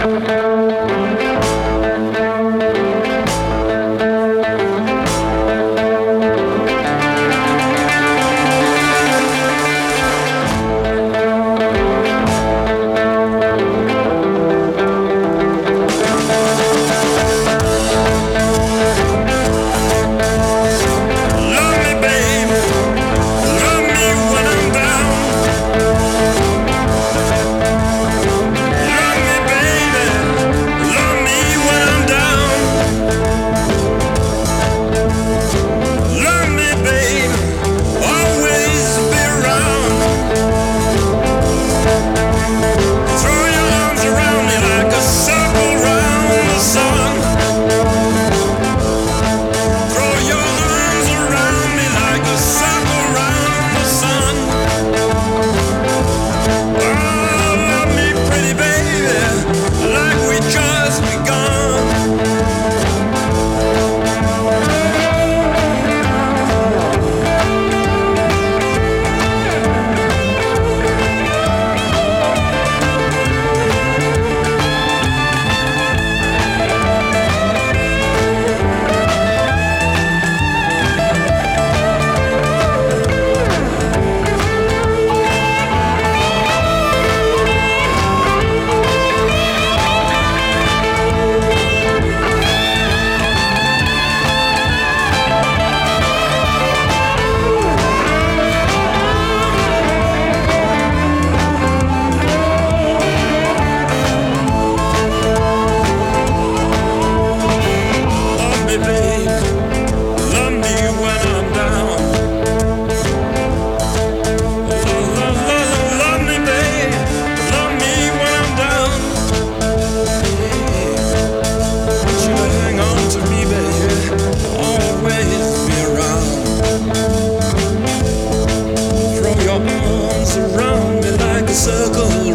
Música circle.